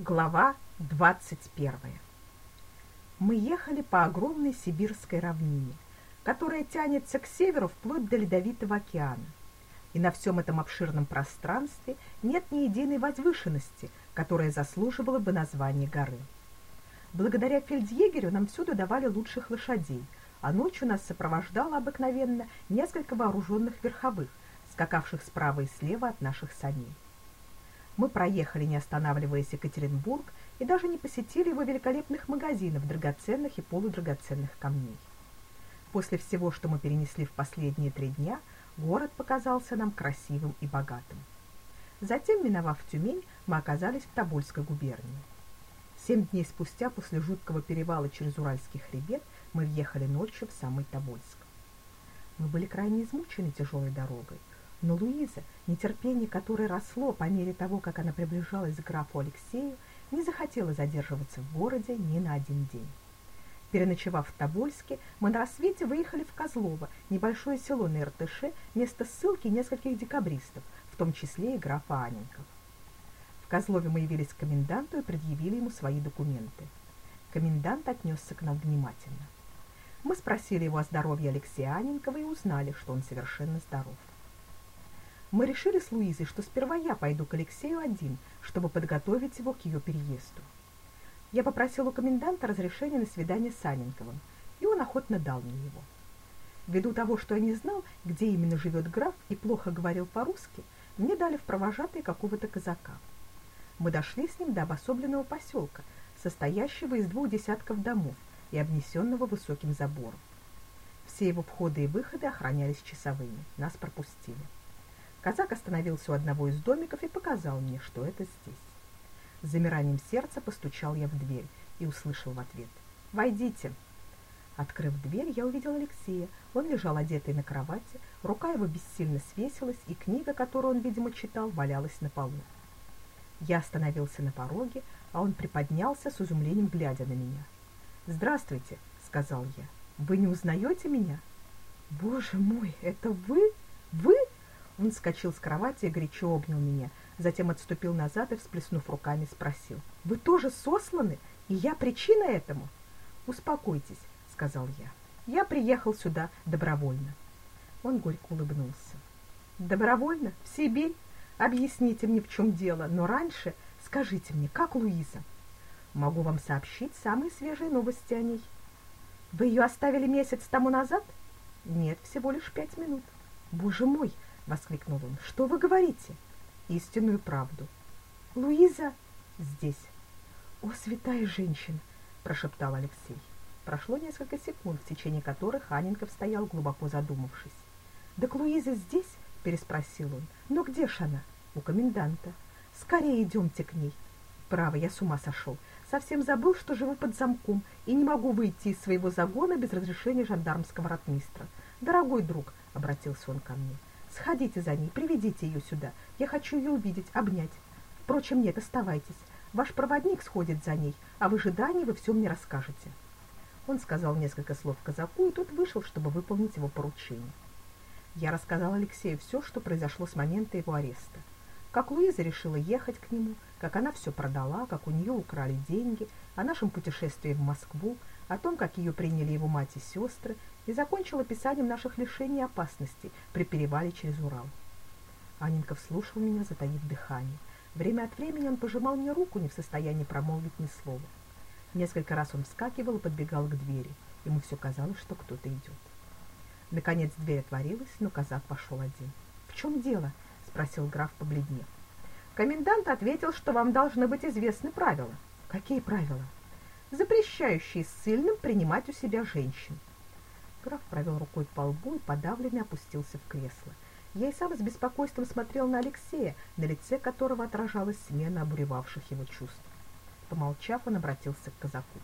Глава 21. Мы ехали по огромной сибирской равнине, которая тянется к северу вплоть до Ледовитого океана. И на всем этом обширном пространстве нет ни единой возвышенности, которая заслуживала бы названия горы. Благодаря фельдъегерю нам всюду давали лучших лошадей, а ночью нас сопровождало обыкновенно несколько вооруженных верховых, скакавших справа и слева от наших саней. Мы проехали, не останавливаясь, Екатеринбург и даже не посетили его великолепных магазинов драгоценных и полудрагоценных камней. После всего, что мы перенесли в последние три дня, город показался нам красивым и богатым. Затем, миновав Тюмень, мы оказались в Тобольской губернии. Семь дней спустя, после жуткого перевала через Уральский хребет, мы въехали ночью в самый Тобольск. Мы были крайне измучены тяжелой дорогой, но Луиза, нетерпение которой росло по мере того, как она приближалась к графу Алексею, не захотела задерживаться в городе ни на один день. Переночевав в Тобольске, мы на рассвете выехали в Козлово, небольшое село на Иртыше, место ссылки нескольких декабристов, в том числе и графа Аненков. В Козлове мы явились к коменданту и предъявили ему свои документы. Комендант отнесся к нам внимательно. Мы спросили его о здоровье Алексея Аненкова и узнали, что он совершенно здоров. Мы решили с Луизой, что сперва я пойду к Алексею один, чтобы подготовить его к ее переезду. Я попросил у коменданта разрешения на свидание с Аненковым, и он охотно дал мне его. Ввиду того, что я не знал, где именно живет граф и плохо говорил по-русски, мне дали в провожатые какого-то казака. Мы дошли с ним до обособленного поселка, состоящего из двух десятков домов и обнесенного высоким забором. Все его входы и выходы охранялись часовыми. Нас пропустили. Казак остановился у одного из домиков и показал мне, что это здесь. С замиранием сердца постучал я в дверь и услышал в ответ «Войдите». Открыв дверь, я увидел Алексея. Он лежал одетый на кровати, рука его бессильно свесилась, и книга, которую он, видимо, читал, валялась на полу. Я остановился на пороге, а он приподнялся с изумлением, глядя на меня. «Здравствуйте», — сказал я. «Вы не узнаете меня?» «Боже мой, это вы? Вы?» Он вскочил с кровати и горячо обнял меня, затем отступил назад и, всплеснув руками, спросил. «Вы тоже сосланы? И я причина этому?» «Успокойтесь», — сказал я. «Я приехал сюда добровольно». Он горько улыбнулся. «Добровольно? В Сибирь? Объясните мне, в чем дело, но раньше скажите мне, как Луиза?» «Могу вам сообщить самые свежие новости о ней». «Вы ее оставили месяц тому назад?» «Нет, всего лишь пять минут». «Боже мой!» Воскликнул он. Что вы говорите? Истинную правду. Луиза здесь. О, святая женщина, прошептал Алексей. Прошло несколько секунд, в течение которых Анинков стоял глубоко задумавшись. "Да Луиза здесь?" переспросил он. "Но где ж она?" "У коменданта. Скорее идемте к ней." "Право, я с ума сошел. Совсем забыл, что живу под замком и не могу выйти из своего загона без разрешения жандармского ротмистра. Дорогой друг, обратился он ко мне. Сходите за ней, приведите ее сюда. Я хочу ее увидеть, обнять. Впрочем, нет, оставайтесь. Ваш проводник сходит за ней, а в ожидании вы все мне расскажете. Он сказал несколько слов казаку, и тот вышел, чтобы выполнить его поручение. Я рассказал Алексею все, что произошло с момента его ареста. Как Луиза решила ехать к нему, как она все продала, как у нее украли деньги, о нашем путешествии в Москву, о том, как ее приняли его мать и сестры, и закончил описанием наших лишений и опасностей при перевале через Урал. Анинков слушал меня, затаив дыхание. Время от времени он пожимал мне руку, не в состоянии промолвить ни слова. Несколько раз он вскакивал и подбегал к двери. Ему все казалось, что кто-то идет. Наконец дверь отворилась, но казак пошел один. "В чем дело?" спросил граф, побледнев. Комендант ответил, что вам должны быть известны правила. Какие правила? Запрещающие ссыльным принимать у себя женщин. Граф провел рукой по лбу и подавленно опустился в кресло. Я и сам с беспокойством смотрел на Алексея, на лице которого отражалась смена обуревавших его чувств. Помолчав, он обратился к казаку.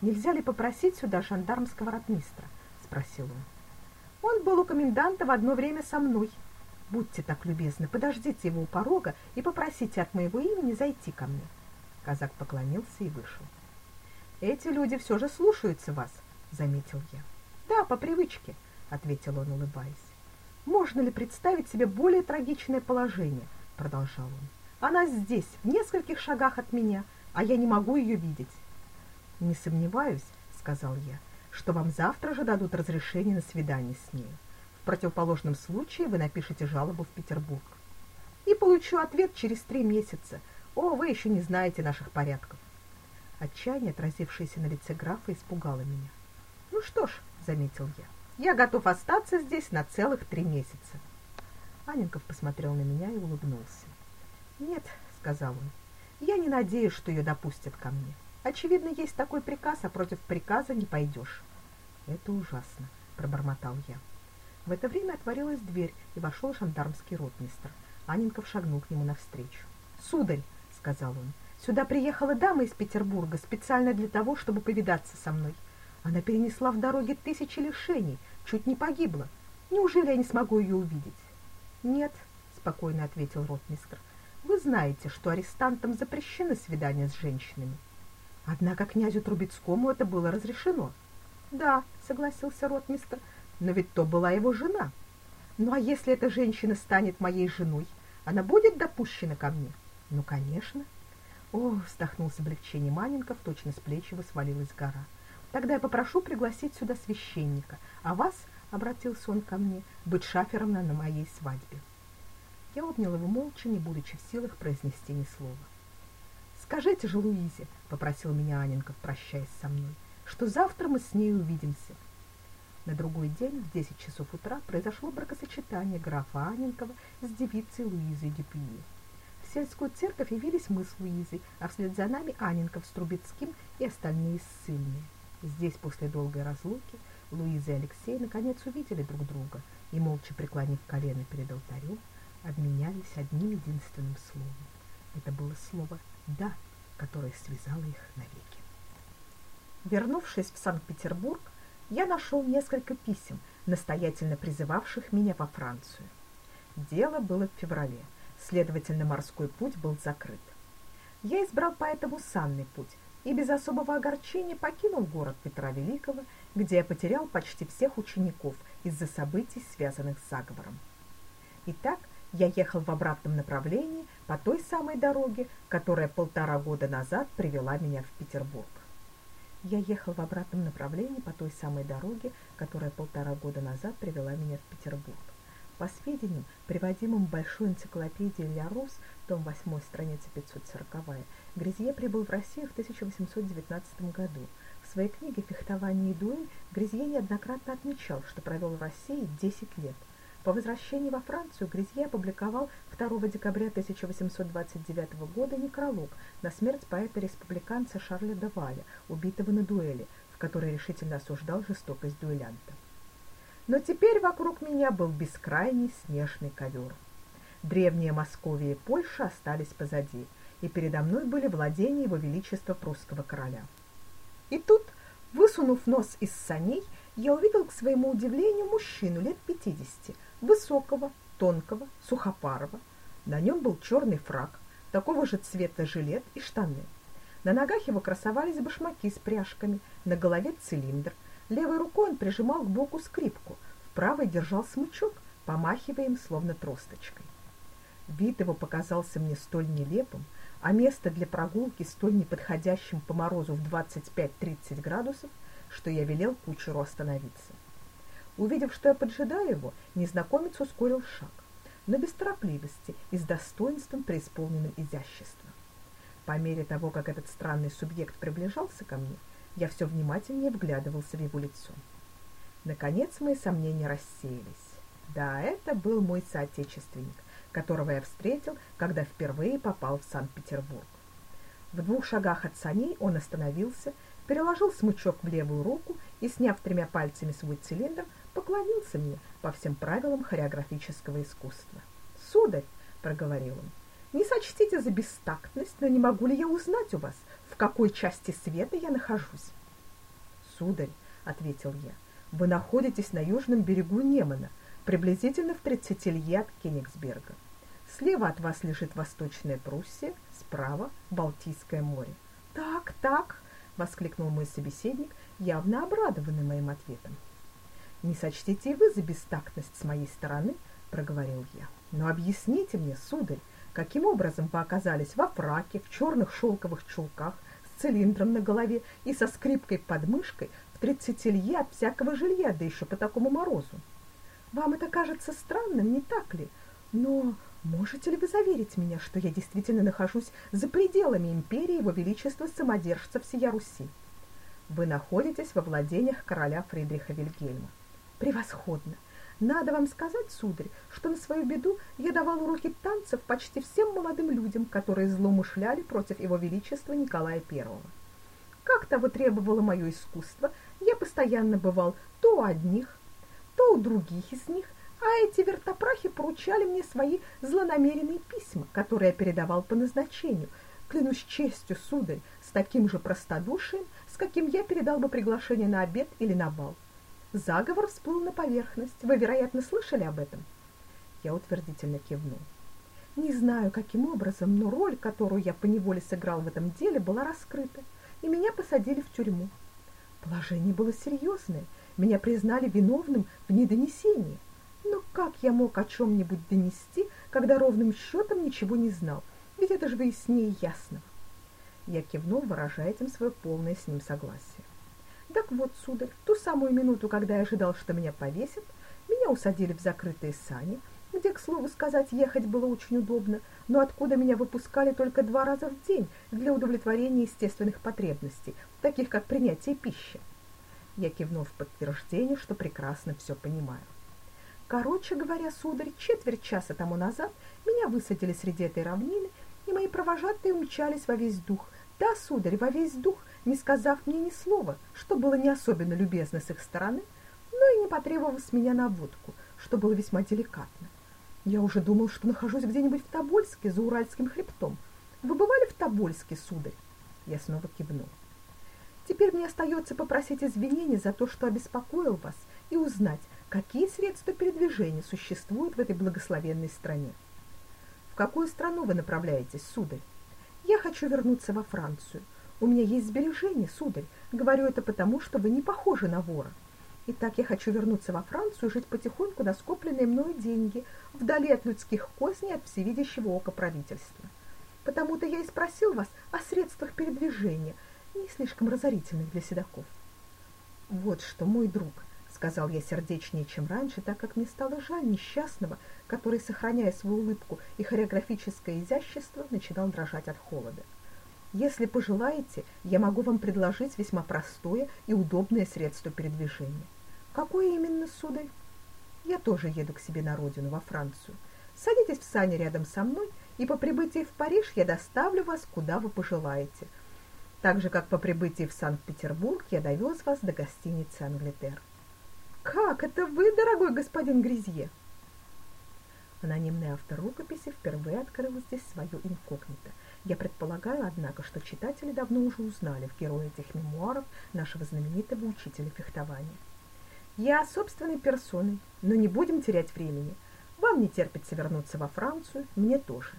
«Нельзя ли попросить сюда жандармского ротмистра?» — спросил он. «Он был у коменданта в одно время со мной. Будьте так любезны, подождите его у порога и попросите от моего имени зайти ко мне». Казак поклонился и вышел. «Эти люди все же слушаются вас», — заметил я. Да, по привычке, ответил он, улыбаясь. Можно ли представить себе более трагичное положение, продолжал он. Она здесь, в нескольких шагах от меня. а я не могу ее видеть. Не сомневаюсь, сказал я, что вам завтра же дадут разрешение на свидание с ней. В противоположном случае вы напишете жалобу в Петербург. И получу ответ через три месяца. О, вы еще не знаете наших порядков. Отчаяние, отразившееся на лице графа, испугало меня. Ну что ж, заметил я. Я готов остаться здесь на целых три месяца. Аненков посмотрел на меня и улыбнулся. Нет, сказал он. Я не надеюсь, что ее допустят ко мне. Очевидно, есть такой приказ, а против приказа не пойдешь. Это ужасно, пробормотал я. В это время отворилась дверь, и вошел жандармский ротмистр. Анинков шагнул к нему навстречу. "Сударь", сказал он. "Сюда приехала дама из Петербурга специально для того, чтобы повидаться со мной. Она перенесла в дороге тысячи лишений, чуть не погибла. Неужели я не смогу ее увидеть?" "Нет", спокойно ответил ротмистр. "Вы знаете, что арестантам запрещены свидания с женщинами. Однако князю Трубецкому это было разрешено. Да, согласился ротмистр. Но ведь то была его жена. Ну а если эта женщина станет моей женой, она будет допущена ко мне? Ну, конечно. О, вздохнул с облегчением Маненков, точно с плеч его свалилась гора. Тогда я попрошу пригласить сюда священника, а вас, обратился он ко мне, быть шафером на, на моей свадьбе. Я обнял его молча, не будучи в силах произнести ни слова. Скажите же Луизе, попросил меня Аненков, прощаясь со мной, что завтра мы с ней увидимся. На другой день в 10 часов утра произошло бракосочетание графа Аненкова с девицей Луизой Дюпюи. Сельскую церковь явились мы с Луизой, а вслед за нами Аненков с Трубецким и остальные ссыльные. Здесь после долгой разлуки Луиза и Алексей наконец увидели друг друга и, молча преклонив колено перед алтарем, обменялись одним единственным словом. Это было слово «да», которое связало их навеки. Вернувшись в Санкт-Петербург, я нашел несколько писем, настоятельно призывавших меня во Францию. Дело было в феврале, следовательно, морской путь был закрыт. Я избрал поэтому санный путь и без особого огорчения покинул город Петра Великого, где я потерял почти всех учеников из-за событий, связанных с заговором. Итак, я ехал в обратном направлении по той самой дороге, которая полтора года назад привела меня в Петербург. Я ехал в обратном направлении по той самой дороге, которая полтора года назад привела меня в Петербург. По сведениям, приводимым в большой энциклопедии Ля Рус, том 8, страница 540, Грязье прибыл в Россию в 1819 году. В своей книге «Фехтование и дуэль» Грязье неоднократно отмечал, что провел в России 10 лет – по возвращении во Францию Гризье опубликовал 2 декабря 1829 года некролог на смерть поэта-республиканца Шарля де Валя, убитого на дуэли, в которой решительно осуждал жестокость дуэлянта. Но теперь вокруг меня был бескрайний снежный ковер. Древние Московия и Польша остались позади, и передо мной были владения его величества прусского короля. И тут, высунув нос из саней, я увидел к своему удивлению мужчину лет пятидесяти, высокого, тонкого, сухопарого. На нем был черный фрак, такого же цвета жилет и штаны. На ногах его красовались башмаки с пряжками, на голове цилиндр. Левой рукой он прижимал к боку скрипку, в правой держал смычок, помахивая им словно тросточкой. Вид его показался мне столь нелепым, а место для прогулки столь неподходящим по морозу в 25-30 градусов, что я велел кучеру остановиться. Увидев, что я поджидаю его, незнакомец ускорил шаг, но без торопливости и с достоинством преисполненным изящества. По мере того, как этот странный субъект приближался ко мне, я все внимательнее вглядывался в его лицо. Наконец мои сомнения рассеялись. Да, это был мой соотечественник, которого я встретил, когда впервые попал в Санкт-Петербург. В двух шагах от саней он остановился, переложил смычок в левую руку и, сняв тремя пальцами свой цилиндр, поклонился мне по всем правилам хореографического искусства. "Сударь", проговорил он. "Не сочтите за бестактность, но не могу ли я узнать у вас, в какой части света я нахожусь?" "Сударь", ответил я. "Вы находитесь на южном берегу Немана, приблизительно в 30 лье от Кенигсберга. Слева от вас лежит Восточная Пруссия, справа Балтийское море. Так, так, воскликнул мой собеседник, явно обрадованный моим ответом. Не сочтите и вы за бестактность с моей стороны, проговорил я. Но объясните мне, сударь, Каким образом вы оказались во фраке, в черных шелковых чулках, с цилиндром на голове и со скрипкой под мышкой в тридцати лье от всякого жилья, да еще по такому морозу? Вам это кажется странным, не так ли? Но можете ли вы заверить меня, что я действительно нахожусь за пределами империи Его Величества Самодержца всея Руси? Вы находитесь во владениях короля Фридриха Вильгельма. Превосходно! Надо вам сказать, сударь, что на свою беду я давал уроки танцев почти всем молодым людям, которые злоумышляли против его величества Николая I. Как того требовало мое искусство, я постоянно бывал то у одних, то у других из них, а эти вертопрахи поручали мне свои злонамеренные письма, которые я передавал по назначению. Клянусь честью, сударь, с таким же простодушием, с каким я передал бы приглашение на обед или на бал. Заговор всплыл на поверхность. Вы, вероятно, слышали об этом? Я утвердительно кивнул. Не знаю, каким образом, но роль, которую я поневоле сыграл в этом деле, была раскрыта, и меня посадили в тюрьму. Положение было серьезное. Меня признали виновным в недонесении. Но как я мог о чем-нибудь донести, когда ровным счетом ничего не знал? Ведь это же выяснее ясного. Я кивнул, выражая этим свое полное с ним согласие. Так вот, сударь, в ту самую минуту, когда я ожидал, что меня повесят, меня усадили в закрытые сани, где, к слову сказать, ехать было очень удобно, но откуда меня выпускали только два раза в день для удовлетворения естественных потребностей, таких как принятие пищи. Я кивнул в подтверждение, что прекрасно все понимаю. Короче говоря, сударь, четверть часа тому назад меня высадили среди этой равнины, и мои провожатые умчались во весь дух. Да, сударь, во весь дух, не сказав мне ни слова, что было не особенно любезно с их стороны, но и не потребовав с меня наводку, что было весьма деликатно. Я уже думал, что нахожусь где-нибудь в Тобольске за Уральским хребтом. Вы бывали в Тобольске, сударь? Я снова кивнул. Теперь мне остается попросить извинения за то, что обеспокоил вас, и узнать, какие средства передвижения существуют в этой благословенной стране. В какую страну вы направляетесь, сударь? Я хочу вернуться во Францию. У меня есть сбережения, сударь. Говорю это потому, что вы не похожи на вора. Итак, я хочу вернуться во Францию и жить потихоньку на скопленные мною деньги, вдали от людских козней, от всевидящего ока правительства. Потому-то я и спросил вас о средствах передвижения, не слишком разорительных для седаков. Вот что, мой друг, сказал я сердечнее, чем раньше, так как мне стало жаль несчастного, который, сохраняя свою улыбку и хореографическое изящество, начинал дрожать от холода. Если пожелаете, я могу вам предложить весьма простое и удобное средство передвижения. Какое именно, сударь? Я тоже еду к себе на родину, во Францию. Садитесь в сани рядом со мной, и по прибытии в Париж я доставлю вас, куда вы пожелаете. Так же, как по прибытии в Санкт-Петербург я довез вас до гостиницы «Англитер». «Как это вы, дорогой господин Гризье?» Анонимный автор рукописи впервые открыл здесь свое инкогнито – я предполагаю, однако, что читатели давно уже узнали в герое этих мемуаров нашего знаменитого учителя фехтования. Я собственной персоной, но не будем терять времени. Вам не терпится вернуться во Францию, мне тоже.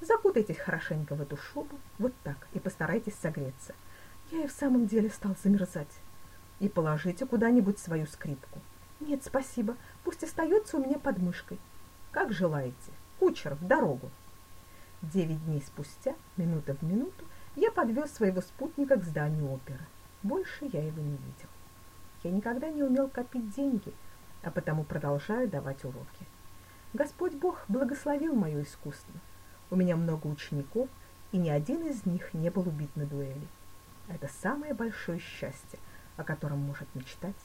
Закутайтесь хорошенько в эту шубу, вот так, и постарайтесь согреться. Я и в самом деле стал замерзать. И положите куда-нибудь свою скрипку. Нет, спасибо, пусть остается у меня под мышкой. Как желаете. Кучер, в дорогу. Девять дней спустя, минута в минуту, я подвез своего спутника к зданию оперы. Больше я его не видел. Я никогда не умел копить деньги, а потому продолжаю давать уроки. Господь Бог благословил мое искусство. У меня много учеников, и ни один из них не был убит на дуэли. Это самое большое счастье, о котором может мечтать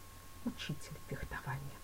учитель фехтования.